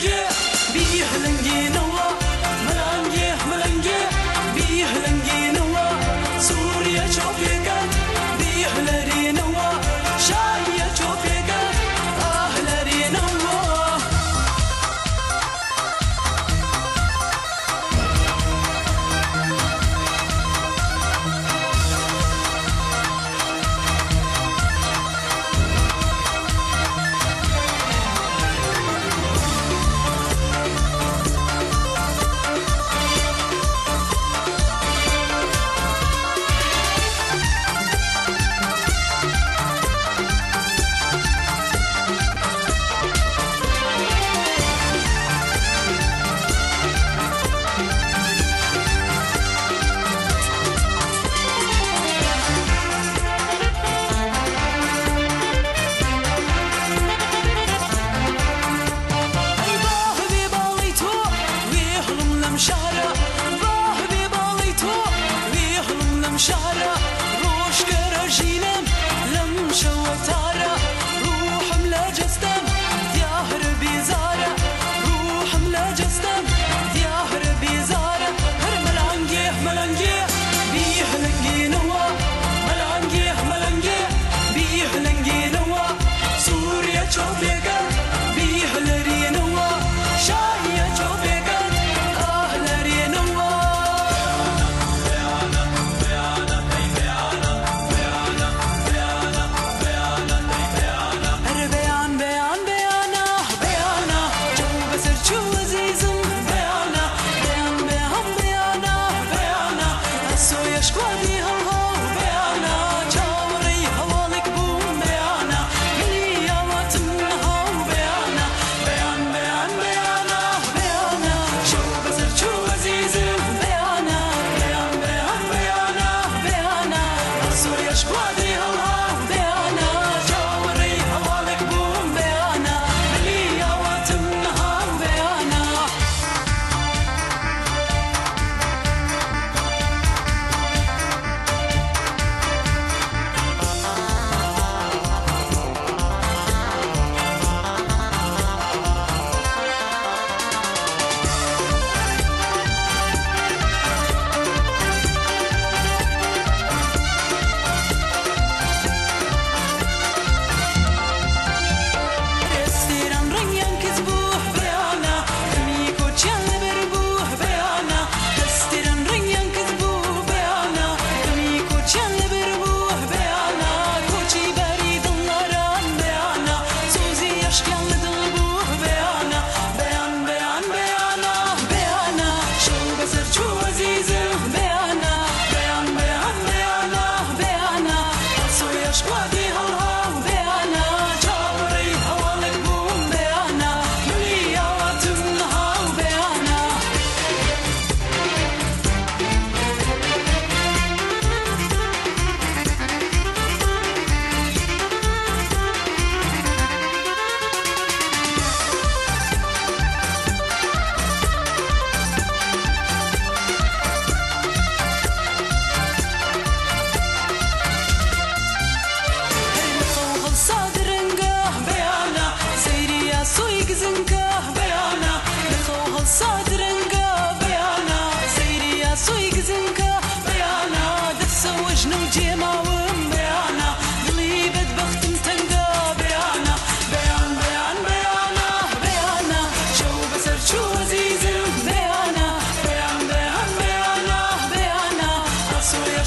yeah.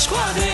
Squad.